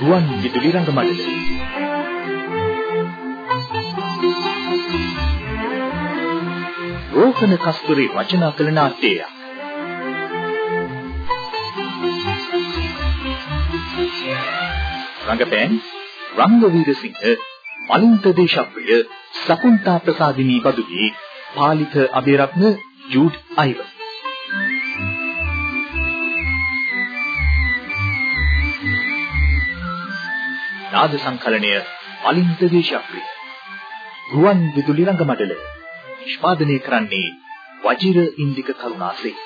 ගුවන් විදුලි රංගමඩල රෝහණ කස්තුරි රචනා කළ නාට්‍යය රංගපෑම් රංගවීරසිංහ මලින්ත දේශප්‍රිය සකුන්තා ප්‍රසාදිනී බදුගේ පාලිත අබේරත්න ජූඩ් අයිවර්. නාද සංකලනය මලින්ත දේශප්‍රිය. ගුවන් විදුලි රංගමඩල නිෂ්පාදනය කරන්නේ වජිර ඉන්දික කරුණාසේ.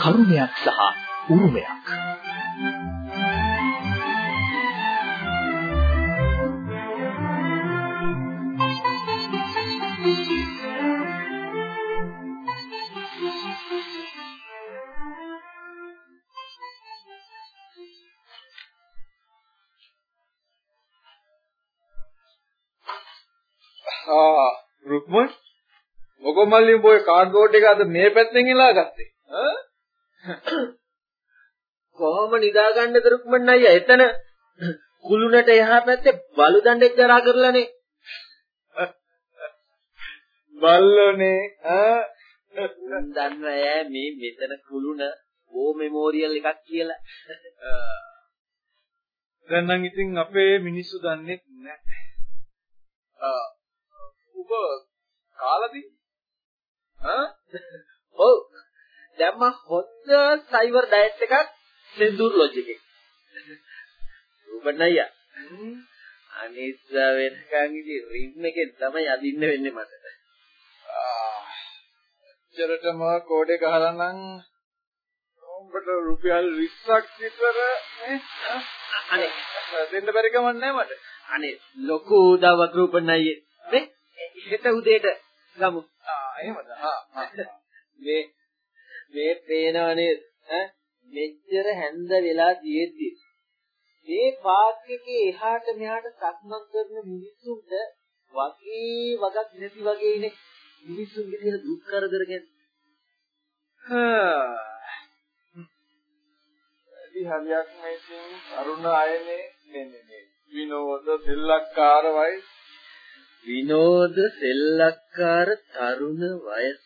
කරුණයක් සහ උරුමයක්. ආ රුක්මන්? මොකෝ මල්ලි උඹ ඔය කාඩ්බෝඩ් එක අද මේ පැත්තෙන් එලා ගත්තේ ඈ? කොහොම නිදාගන්නද රුක්මන් අයියා එතන කුළුණට එහා පැත්තේ බලු දණ්ඩෙක් දරා කරලානේ. බල්ලෝනේ ඈ දන්නවා ඈ මේ මෙතන කුළුණ ඕ මෙමෝරියල් එකක් කියලා. දැන් නම් ඉතින් අපේ මිනිස්සු දන්නේ නැහැ. ආ. ඔබ කාලාද? ඈ ඔව් දැන් මම හොද්ද සයිවර් ඩයට් එකක් සෙන්දුර් ලොජ් එකේ. රුබන් අයියා අනිත් වෙනකන් ඉතින් රිම් එකෙන් තමයි අදින්න වෙන්නේ මට. චරටම කෝඩේ ගහලා නම් උඹට රුපියල් 20ක් විතර අනේ. දෙන්න බැරි කමක් නැහැ මට. අනේ ලොකු උදව්වක් රුපන් අයියේ මේ හෙට උදේට ගමු. ආ එහෙමද? ආ. මේ මේ පේනවනේ ඈ? මෙච්චර හැන්ද වෙලා තියෙද්දි. මේ පාක් එකේ එහාට මෙහාට සක්මන් කරන මිනිස්සුන්ට වගේ වගක් නැති වගේ ඉන්නේ. මිනිස්සුන්ගේ තියෙන දුක් කරදර ගැන. වැඩි හරියක් මේකින් අරුණ අයනේ නේ නේ විනෝද සෙල්ලක්කාර වයි විනෝද සෙල්ලක්කාර තරුණ වයස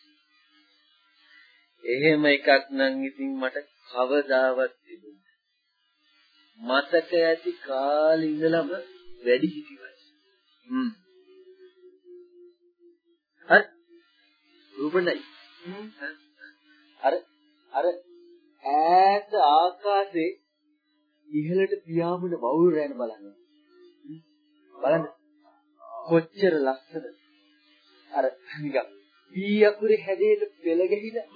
එහෙම එකක් නම් ඉතින් මට කවදාවත් තිබුණේ මතක ඇති කාලේ ඉඳලම වැඩි හිටි වයස හ්ම්. හරි. රූපණයි. අර අර ඈත ආකාශේ ඉහළට පියාඹන වවුල් රැන බලන්න. බලන්න. කොච්චර ලස්සනද. අර නිකන් පී අකුරේ හැදේට පෙළ ගැහිලා.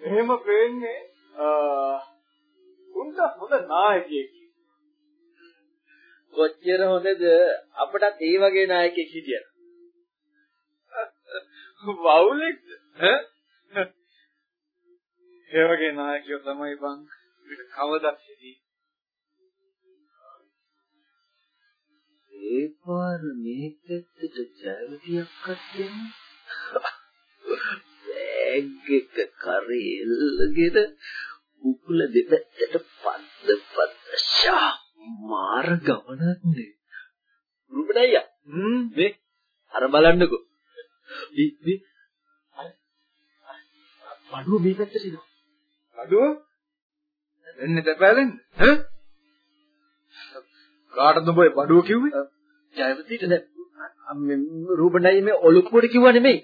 එහෙම පේන්නේ උන්ට හොඳ නායකයෙක්. කොච්චර හොඳද? අපටත් ඒ වගේ නායකයෙක් හිටියා. වවුලෙක්ද ඈ? ඒ වගේ නායකයෝ තමයි බං. අපිට කවදත් හිටියේ ඒ පාර මේ පැත්තට ජයවතියක්වත් දෙන්න බෑග් එක කරේ එල්ලගෙන උකුල දෙපැත්තට පද්ද පද්ද ෂා මාර ගමනක් නේ. රුබණයියා හ්ම්. මේ අර බලන්නකෝ. මේ මේ බඩුව මේ පැත්තට එනවා අඩුව එන්නේ දෙපැලෙන් ඈ? කාටද ඔබ බඩුව කිව්වේ ජයවතිට දැන් රූපණයි මේ ඔලුප්පුවට කිව්වා නෙමෙයි.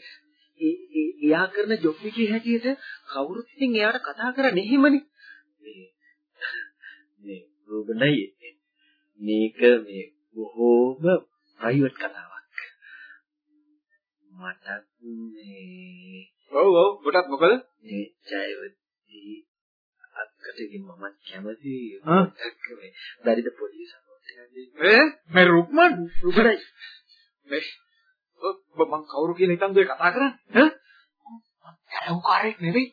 ඒ එයා කරන ජොබ් එකේ හැටියට කවුරුත් ඉතින් එයාට කතා කරන්නේ එහෙමනේ. මේ මේ රූපණයි මේක මේ බොහෝම ප්‍රයිවට් කතාවක්. මට මේ ඔව් ඔව් කොටත් මොකද මේ ජයවති අක්කටකින් මම කැමති ආ? මොකක් ඈ? මේ රුක්මන්? රූපණයි මේ ඔබ මං කවුරු කියලා හිතන්ද ඔය කතා කරන්නේ? ඈ? කැලවකාරයෙක් නෙවෙයි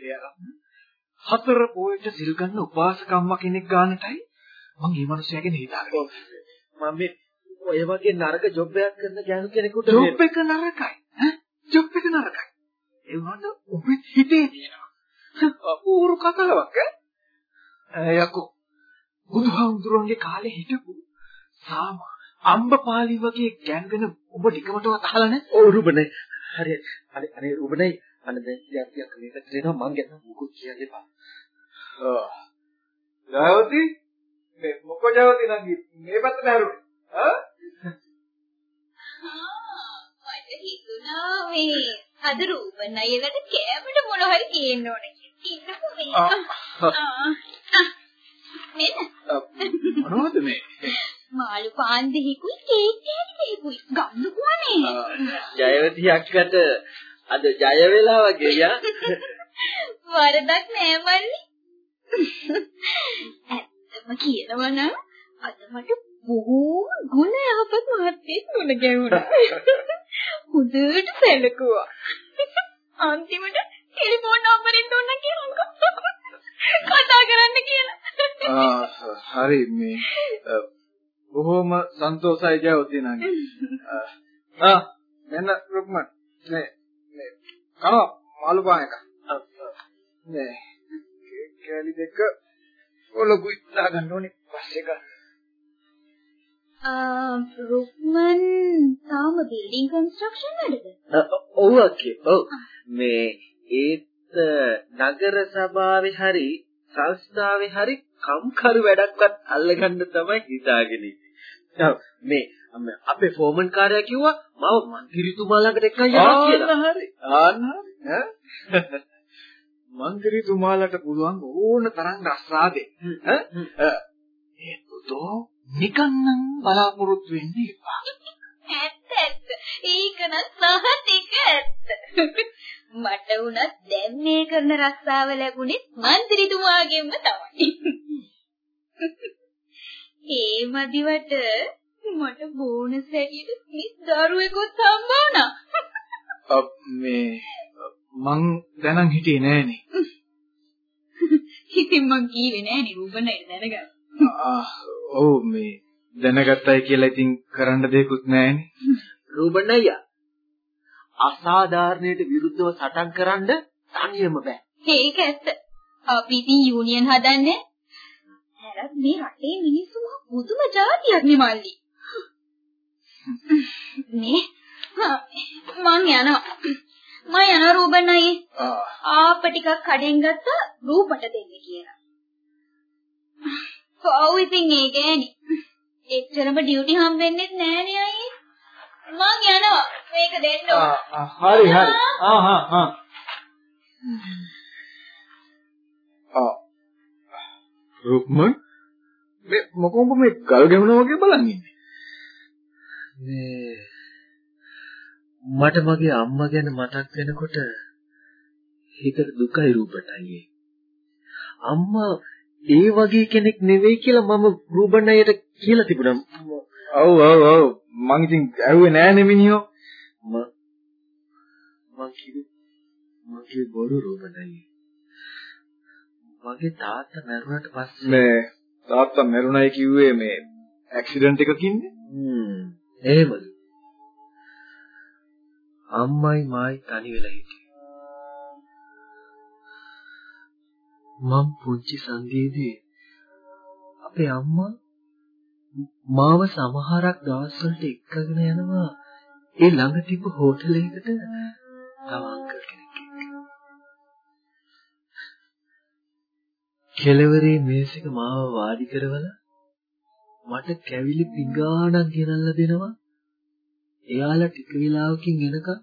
එයා හතර පොයට සිල් ගන්න උපාසකම්ම කෙනෙක් ගන්නටයි මං මේ මිනිස්සයා ගැන හිතාගෙන මම මේ ඔය වගේ නරක ජොබ් එකක් කරන ගෑනු කෙනෙකුට ජොබ් එක නරකයි. ඈ? ජොබ් එක නරකයි. ඒ වුණාට ඔබේ හිතේ තියෙනවා. ඌරු කතාවක් ඈ යකෝ බුදුහාමුදුරන්ගේ කාලේ හිටපු සාම අම්බපාලි වගේ ගෑන්ගෙන ඔබ ටිකමටවත් අහලා නැහැ ඔව් රුබනේ හරි හරි. අනේ රුබනේ අනේ දැන් ටිකක් ටිකක් මේකට දෙනවා. මං ගැන මොකුත් කියන්න එපා. ජයවති මේ මොකද ජයවති නම් මේ පැත්තට හැරුණේ. ආ? මට හිතුණා මේ අද රූපන් අයියලට කෑමට මොන හරි කියන්න ඕන කියලා. මෙන්න මොනවද මේ මාළු පාන් දෙහිකුයි කේක් කෑලි දෙහිකුයි ගන්නකෝනේ. ජයවති අක්කට අද ජය වෙලා වගේ යා වරදක් නෑ මල්ලි. ඇත්තම කියනවා නම් අද මට බොහෝ ගුණ යහපත් මහත්තයෙක් මුණ ගැහුණා. හොඳට සැලකුවා. අන්තිමට ටෙලිෆෝන් නම්බරෙන් දුන්නා කියනකො. කතා කරන්න කියලා. ආ හරි මේ බොහොම සන්තෝෂයි ජයවති නම් ආ මෙන්න රුක්මන් මේ මේ කනවා මාළු පාන එක. මේ කෑලි දෙක ඔලකුයි දාගන්න ඕනේ පස්සේ ගන්න ආ රුක්මන් තාම බිල්ඩින් කන්ස්ට්‍රක්ෂන් වලද? ඔව් අක්කේ ඔව්. මේ ඒත් නගර සභාවේ හරි සංස්ථාවේ හරි කම්කරු වැඩක්වත් අල්ලගන්න තමයි හිතාගෙන ඉන්නේ. මේ අපේ ෆෝමන් කාර්යය කිව්වා මම මන්ත්‍රීතුමා ළඟට එක්කන් යනවා කියලා. ආන්න හරි ආන්න හරි ඈ මන්ත්‍රීතුමාලට පුළුවන් ඕන තරම් රස්සාදේ ඈ ඒ පුතෝ නිකන් නම් බලාපොරොත්තු වෙන්න එපා ඇත්ත ඇත්ත. ඒක නම් සහතික ඇත්ත. මට උනත් දැන් මේ කරන රස්සාව ලැබුණේ മന്ത്രിතුමාගෙන්ම තමයි. ඒ මදිවට මට බෝනස් හැටියට මිස් දරුවෙකුත් හම්බ වුණා. අප් මේ මං දැනන් හිටියේ නෑනේ. ඉතින් මං කීවේ නෑනේ රූපනේ දැනගන්න. ආ ඔව් මේ දැනගත්තයි කියලා ඉතින් කරන්න දෙයක්වත් නෑනේ. රූපණ අයියා අසාධාරණයට විරුද්ධව සටන් කරන්න තනියම බෑ. ඒක ඇත්ත. අපි ඉතින් යූනියන් හදන්නේ. හැරත් මේ රටේ මිනිස්සු පුදුම જાතියක් නේ මල්ලි. නේ මං යනවා. මම යන රූබන් අයියේ ආ ආප්ප ටිකක් කඩෙන් ගත්තා රූපට දෙන්න කියලා. ඔව් ඉතින් ඒ ගෑණි. එච්චරම ඩියුටි හම්බෙන්නේ නෑනේ අයියේ. මං යනවා. මේක දෙන්න ඕන. හරි හරි ආ හා හා ආ රුක්මන් මේ මොකොඹ මේ ගල් ගැහුණා වගේ බලන් ඉන්නේ මේ මට මගේ අම්මා ගැන මතක් වෙනකොට හිතට දුකයි රූපට අයියේ. අම්මා ඒ වගේ කෙනෙක් නෙවෙයි කියලා මම අයියට කියලා තිබුණා. ඔව් ඔව් ඔව් මං ඉතින් ඇහුවේ නෑනේ මිනිහෝ ම මං කිව්වේ මං කිව්වේ බොරු රූබන් අයියේ. මගේ තාත්තා මැරුණාට පස්සේ මේ තාත්තා මැරුණයි කිව්වේ මේ ඇක්සිඩන්ට් එකකින්නේ හ්ම් එහෙමද? අම්මයි මායි තනි වෙලා හිටියේ. මම පුංචි සංගීතයේ අපේ අම්මා මාව සමහරක් දවස්වලට එක්කගෙන යනවා ඒ ළඟ තිබ්බ හෝටලයකට තව අංකල් කෙනෙක් එක්ක. කෙලවරේ මේසෙක මාව වාඩි කරවලා මට කැවිලි පිඟානක් ගෙනල්ලා දෙනවා. එයාලා ටික වෙලාවකින් එනකම්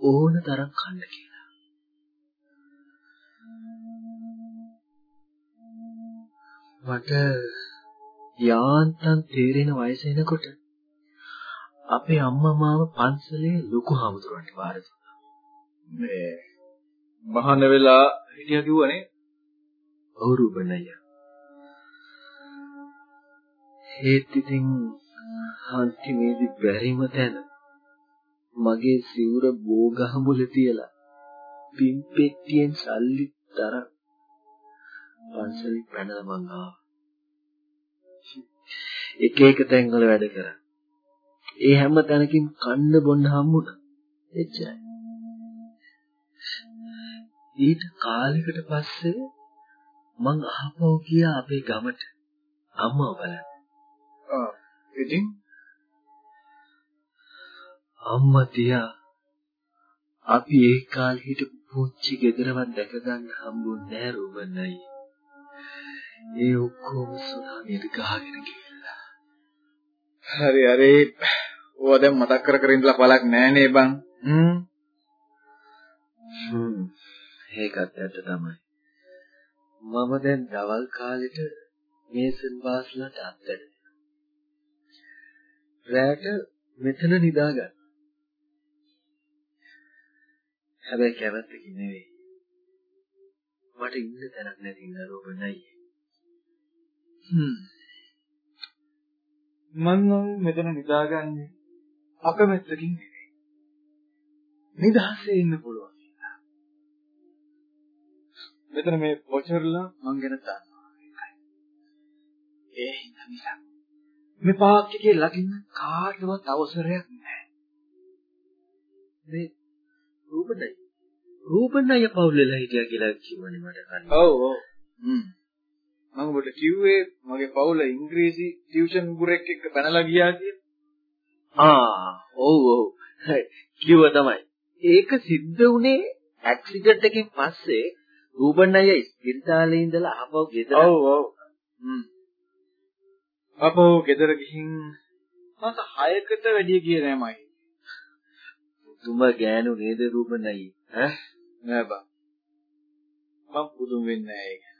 ඕන තරම් කන්න කියලා. මට යාන්තම් තේරෙන වයස එනකොට අපේ අම්මා මාව පන්සලේ ලොකු හමුදුරන්ට බාර දුන්නා. මේ මහාන වෙලා හිටියා කිව්වනේ ඔව් රූපන් අයියා. ඒත් ඉතින් අන්තිමේදී බැරිම තැන මගේ සිවුර බෝගහමුල තියලා පින් පෙට්ටියෙන් සල්ලි තරම් පන්සලේ පැනලා මං ආවා. එක එක තැන්වල වැඩ කරා. ඒ හැම තැනකින් කන්න බොන්න හම්බුණා. එච්චරයි. ඊට කාලයකට පස්සේ මං අහපව ගියා අපේ ගමට අම්මව බලන්න. ආ ඉතින් අම්මා තියා අපි ඒ කාලේ හිටපු පුංචි ගෙදරවත් දැක ගන්න හම්බුන්නේ නැහැ රුබන්නයි. ඒ ඔක්කොම සුනාමියට ගහගෙන ගිහිල්ලා. හරි හරි ඕවා දැන් මතක් කර කර ඉඳලා බලක් නෑනේ බං හ්ම් හ්ම් ඒකත් ඇත්ත තමයි. මම දැන් දවල් කාලෙට මේසන් බාස්ලට අත්දැක. රැට මෙතන නිදාගන්න. හැබැයි කැමැත්තකින් නෙවෙයි. මට ඉන්න තැනක් නැති නරෝබ නයි. හ්ම් මං නම් මෙතන නිදාගන්නේ අකමැත්තකින් නෙවෙයි නිදහසේ ඉන්න පුළුවන් කියලා. මෙතන මේ පොචර්ලා මං ගැන දන්නවා ඒකයි. ඒ හින්දා නිසා මේ පාක් එකේ ලකින්න කාටවත් අවසරයක් නැහැ. මේ රූපණයි. රූපණය පවුලෙලා හිටියා කියලා කිව්වනේ මට කන්න. ඔව් ඔව්. හ්ම්. මම ඔබට කිව්වේ මගේ පවුල ඉංග්‍රීසි ටියුෂන් ගුරෙක් එක්ක පැනලා ගියා කියලා. ආ ඔව් ඔව්. කිව්ව තමයි. ඒක සිද්ධ වුණේ ඇක්සිඩන්ට් එකකින් පස්සේ රූපණය ස්පිරිතාලේ ඉඳලා ආපහු ගෙදර. ඔව් ඔව්. හ්ම්. අපෝ ගෙදර ගිහින් මාස 6කට වැඩි ගියේ නෑ මයි. තුම ගෑනු නේද රූපණයි ඈ නෑ බං. මම පුදුම වෙන්නේ නෑ ඒක.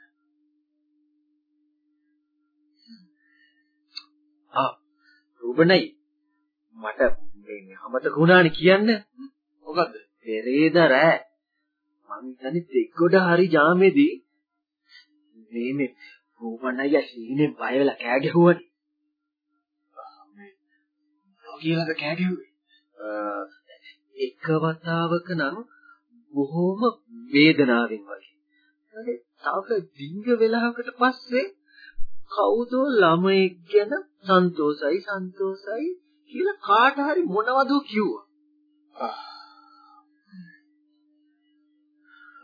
ආ රූපණයි මට මේ අමතක වුණානේ කියන්න මොකද්ද? පෙරේද රෑ මං හිතන්නේ දෙගොඩ හරි ජාමේදී මේ මේ රූපණයි සීනේ බය වෙලා කෑ ගැහුවනේ කියලාද කෑ ගැහුවේ? එක වතාවක නම් බොහොම වේදනාවෙන් වගේ. තව දිංග වෙලාවකට පස්සේ කවුද ළමයෙක් ගැන සන්තෝසයි සන්තෝසයි කියලා කාට හරි මොනවද කිව්වා.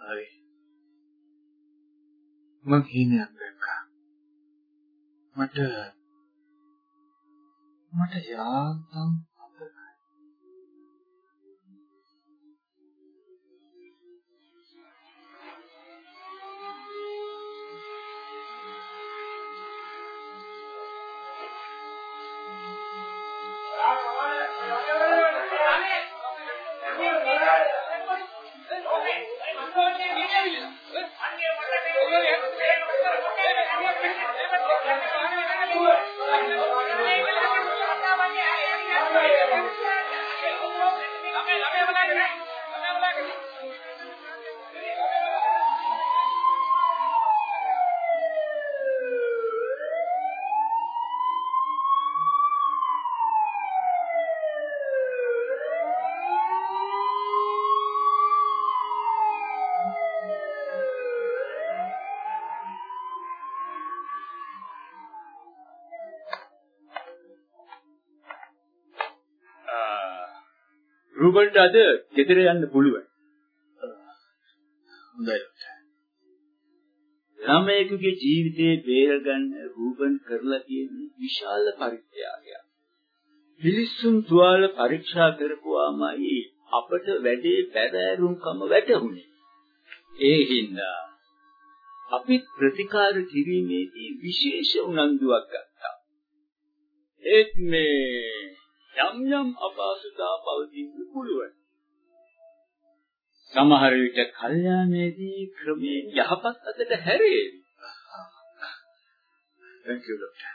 හරි. මං හිණයක් දැක්කා. මට මට යාන්තම් සෝන්නේ ගිහිල්ලා. අන්නේ මොකද මේ ඔයගේ හැදෙන්නේ මොකද මේ මේ මේ මේ රුබන්ට අද ගෙදර යන්න පුළුවන්. හොඳයි. ළමයෙකුගේ ජීවිතේ බේරගන්න රූපන් කරලා තියෙන විශාල පරිත්‍යාගයක්. පිලිස්සුම් තුවාල පරීක්ෂා කරපුවාමයි අපට වැඩේ පැරෑරුම්කම වැටහුනේ. ඒ හින්දා අපි ප්‍රතිකාර කිරීමේදී විශේෂ උනන්දුවක් ගත්තා. ඒත් මේ යම් යම් අපහසුතා පවතින්න පුළුවන්. සමහර විට කල්යාණයේදී ක්‍රමයෙන් යහපත් අතට හැරේවි. thank you doctor.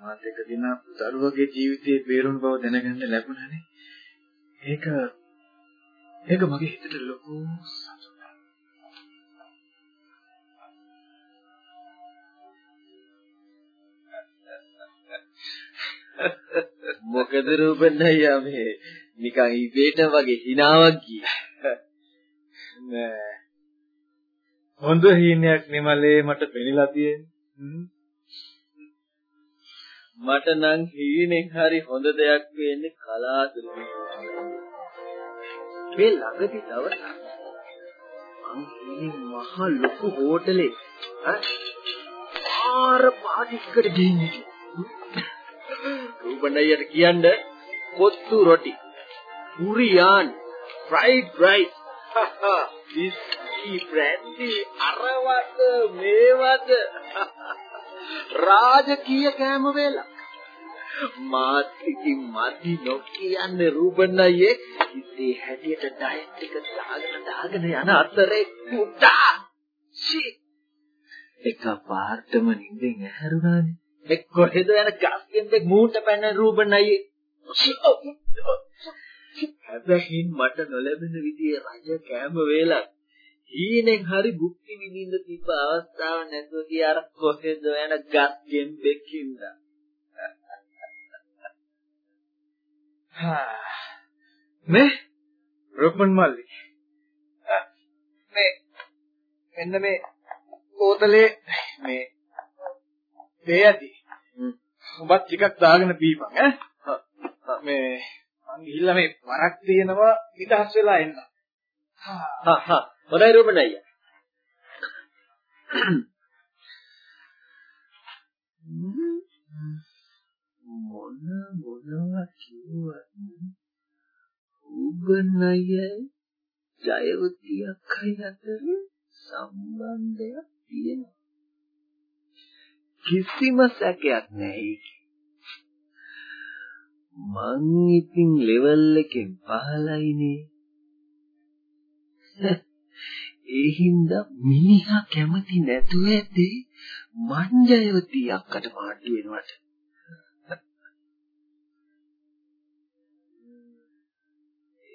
මාත් එක දින දරුවගේ ජීවිතේ බේරුණු බව දැනගන්න ලැබුණානේ. ඒක ඒක මගේ හිතට ලොකු මොකද රූපන් අයියා මේ නිකන් ඉබේට වගේ hinaවක් ගියේ. නෑ. හොඳ හීනයක් නෙමලේ මට පෙනිලා තියෙන්නේ. මට නම් හීනෙන් හරි හොඳ දෙයක් වෙන්නේ කලාතුරකින්. මේ ළඟදී දවසක් මං හීනෙන් මහ ලොකු හෝටලේ ආර පාටිස්කට ගිහින්. රූපණ්ඩයට කියන්න kottu roti, biryani, fried rice, whisky, brandy, අරවද මේවද රාජකීය කෑම වේලා. මාත් ඉතින් මදි නොකියන්නේ රූපණ්ඩයේ ඉතින් හැටියට ඩයට් එක දාගෙන දාගෙන යන අතරේ පුතා. ෂී එක පාර්තම නිින්දෙන් ඇහැරුණානේ. එක් කොහෙද යන ගස්ගෙන්දේ මූට පැන රූබන් අයියේ. හැබැයි මට නොලැබෙන විදිහේ රජ කෑම වේලක්. ඊනෙන් හරි භුක්ති විඳින්න තිබ්බ අවස්ථාවක් නැතුව ගිය අර කොහෙද යන ගස්ගෙන් දෙකින්ද. මේ රුක්මන් මල්ලි. මේ මෙන්න මේ බෝතලේ මේ තේ ඇති. උඹත් ටිකක් දාගෙන බීපන් ඈ. මේ මං ගිහිල්ලා මේ වරක් තියෙනවා නිදහස් වෙලා එන්න. හා හා හොඳයි රූපණ අයියා. මොන මොනවා කිව්වත් රූපණ අයියයි ජයවතිය අක්කයි අතර සම්බන්ධයක් තියෙනවා. කිසිම සැකයක් නැහැ මං ඉතින් ලෙවල් එකෙන් පහලයිනේ. ඒ හින්දා මිනිහා කැමති නැතුව ඇති මංජයවති අක්කට මාට්ටු වෙනවට.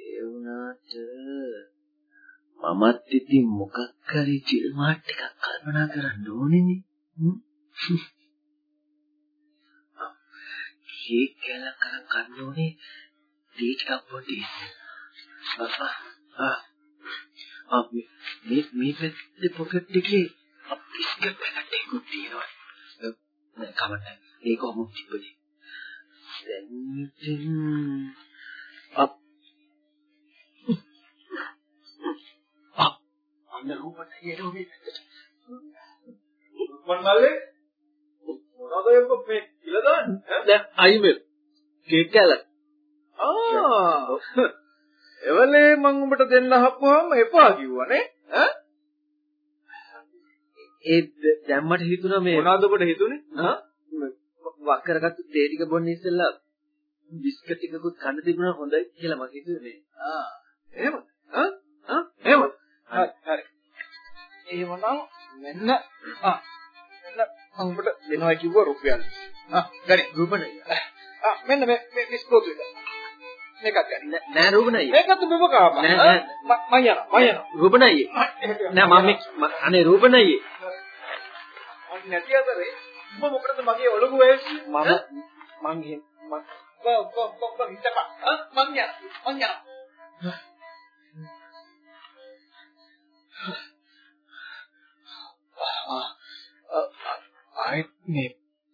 ඒ වුණාට මමත් ඉතින් මොකක් හරි චිල්මාට් එකක් කල්පනා කරන්න ඕනේනේ. කේක් කැලක් කරන් ගන්න ඕනේ ටී ටිකක් පොඩි. ආ ආ මේ මේ පැත්තේ පොකට් එකේ බිස්කට් පැකට් එකක් තියෙනවා. නෑ කමන්න. ඒක කොහොමද තිබ්බේ? දැන් ඉතින් අප් අප් අන්න රූපට යරෝගේ රුක්මන් මල්ලි මොනවද මේ කියලා දාන්නේ? දැන් අයිමෙල් කේක් කැලක්. ආ. එවලේ මං උඹට දෙන්න හපුවාම එපා කිව්වනේ ඈ? ඒ දැම්මට හිතුණා මේ මොනවද ඔබට හිතුනේ? ආ වක් කරගත්තු තේ ටික බොන්න ඉස්සෙල්ලා බිස්කට් ටිකකුත් කන්න තිබුණා හොඳයි කියලා මම හිතුවේ. ආ. එහෙම? ආ ආ එහෙම. හරි හරි. එහෙමනම් මෙන්න. ආ මෙන්න මං උඹට දෙනවා කිව්වා රුපියල්. ආ ගනි රූපණය. ආ මෙන්න මේ මේ බිස්කෝතු එක. මේකත් ගනි. නෑ රූපණය. මේකත් බබ කාපා නෑ, නෑ. මං යනවා මං යනවා. රූපණය. නෑ මම මේ- අනේ රූපණය. මං නැති අතරේ උඹ මොකටද මගේ ඔලුව වැල්සි මම මං ගෙ මං කො කො කො කො හිටපා ආ මං යනවා මං යනවා මේ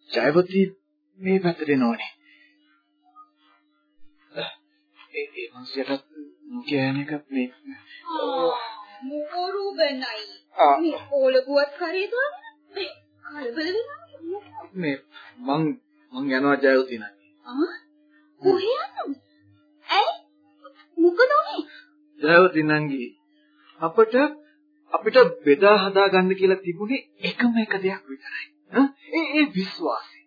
ජයවති මේ පැත්තට එනවනේ. ඒ ඒ මංසියට කියන එක මේ මොකරු ආ. මේ ඕලගුවත් කරේ දාන්න කලබල වෙනවා? මේ මං මං යනවා ජයවති නං ආ කොහේ යන්නද ඇයි? මොකද උනේ? ජයවති නංගි අපට අපිට බෙදා හදා ගන්න කියලා තිබුණේ එකම එක දෙයක් විතරයි. ඒ ඒ විශ්වාසය.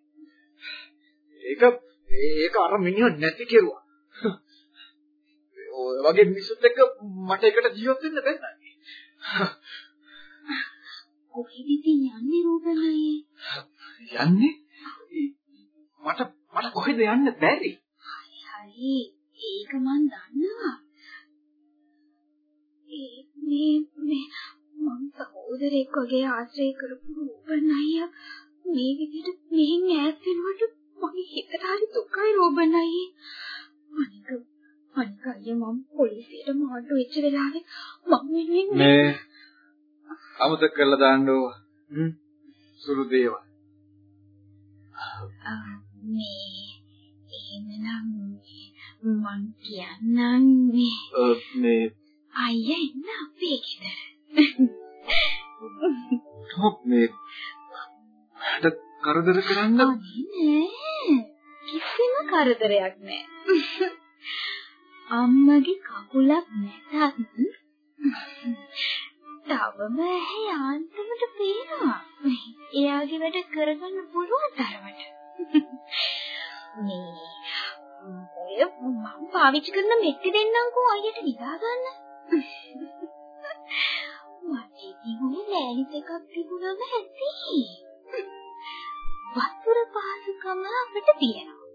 ඒක ඒක අර මිනිහ නැති කෙරුවා. ඔය වගේ මිනිස්සුත් එක්ක මට එකට ජීවත් වෙන්න බැහැ. කොහෙද ඉතින් යන්නේ රූපණයි යන්නේ මට මට කොහෙද යන්න බැරි? හරි ඒක මන් දන්නවා ඒ මේ මේ මං සහෝදරෙක් වගේ ආශ්‍රය කරපු රූපන් අයියා මේ විදිහට මෙහෙන් ඈත් වෙනකොට මගේ හිතට හරි දුකයි රෝබන් අයියේ. අනික අනික අයියේ මම පොලිසියට මාට්ටු වෙච්ච වෙලාවේ මම වෙනුවෙන් මේ අමතක කරලා දාන්න ඕවා. හ්ම්. සුළු දේවල්. මේ එහෙමනම් මං කියන්නම් මේ මේ අයියා ඉන්න අපේ ගෙදර. මේ හද කරදර කරන්න නෑ කිසිම කරදරයක් නෑ. අම්මගේ කකුලක් නැතත් තවම ඇහි යාන්තමට පේනවා. එයාගේ වැඩ කරගන්න පුළුවන් තරමට. මේ ඔය මම පාවිච්චි කරන මෙට්ටි දෙන්නම්කෝ අයියට නිදා ගන්න. මට ඉතින් ඔය ලෑලි දෙකක් තිබුණම ඇති. වතුර පහසුකම අපිට තියෙනවා.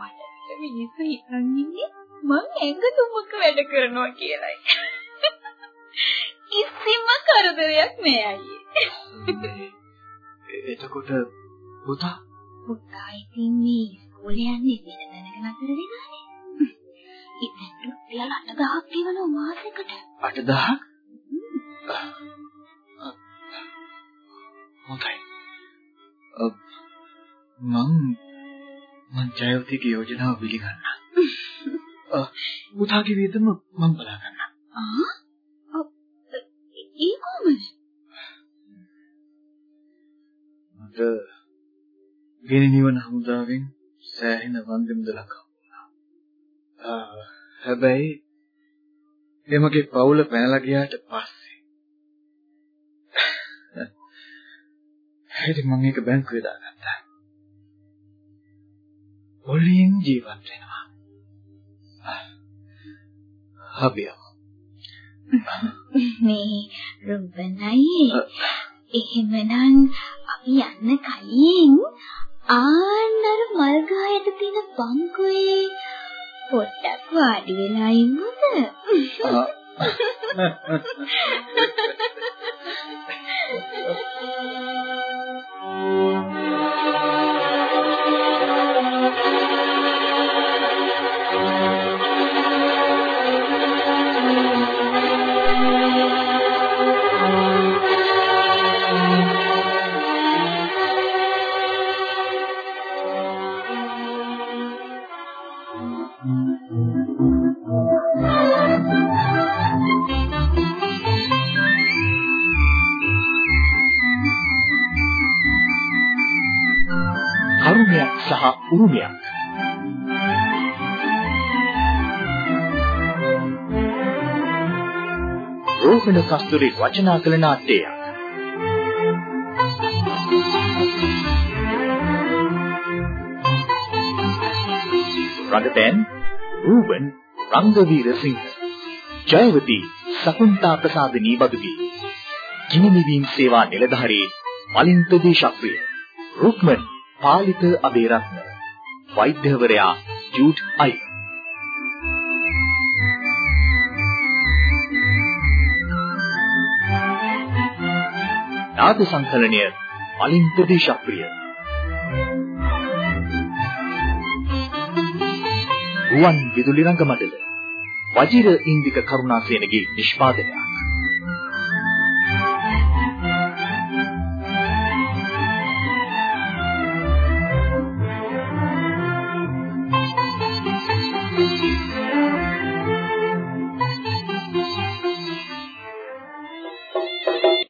මට මිනිස්සු හිතන් ඉන්නේ මං ඇඟතුමක වැඩ කරනවා කියලායි. කිසිම කරදරයක් නෑ අයියේ. එතකොට පුතා පුතා ඉතින් මේ ඉස්කෝලේ යන්නේ වෙන තැනක නතර වෙනානේ. ඉතින් රුපියල් 8000ක් ගෙවනවා මාසෙකට. 8000ක් හොඳයි මං මං ජයවතිගේ යෝජනාව පිළිගන්නවා අ, පුතාගේ වේදම මං බලා ගන්නවා ආ? ඒ කොහමද? මට ගෙන නිවන හමුදාවෙන් සෑහෙන වන්දි මුදලක් හම්බුණා. හැබැයි එමගේ පවුල පැනලා ගියාට පස්සේ ඉතින් මම ඒක බැංකුවේ දාගත්තා. පොලියෙන් ජීවත් වෙනවා. හබියම. මේ රුබනයි එහෙමනම් අපි යන්න කලින් ආන්නර මල් ගහයට තියෙන බංකුවේ පොඩ්ඩක් වාඩි වෙලා ඉමුද? කරුණයක් සහ උරුමයක් රෝහණ කස්තුරි රචනා කළ නාට්‍යයක් රඟපෑම් රූබන් රංගවීර සිංහ. ජයවති සකුන්තා ප්‍රසාදිනී බදුගේ. ගිනිනිවීම් සේවා නිලධාරී මලින්ත දේශප්‍රිය. රුක්මන් පාලිත අබේරත්න. වෛද්‍යවරයා ජූඩ් අයි. නාද සංකලනය මලින්ත දේශප්‍රිය ගුවන් විදුලි රංගමඩල වජිර ඉන්දික කරුණාසේනගේ නිෂ්පාදනය.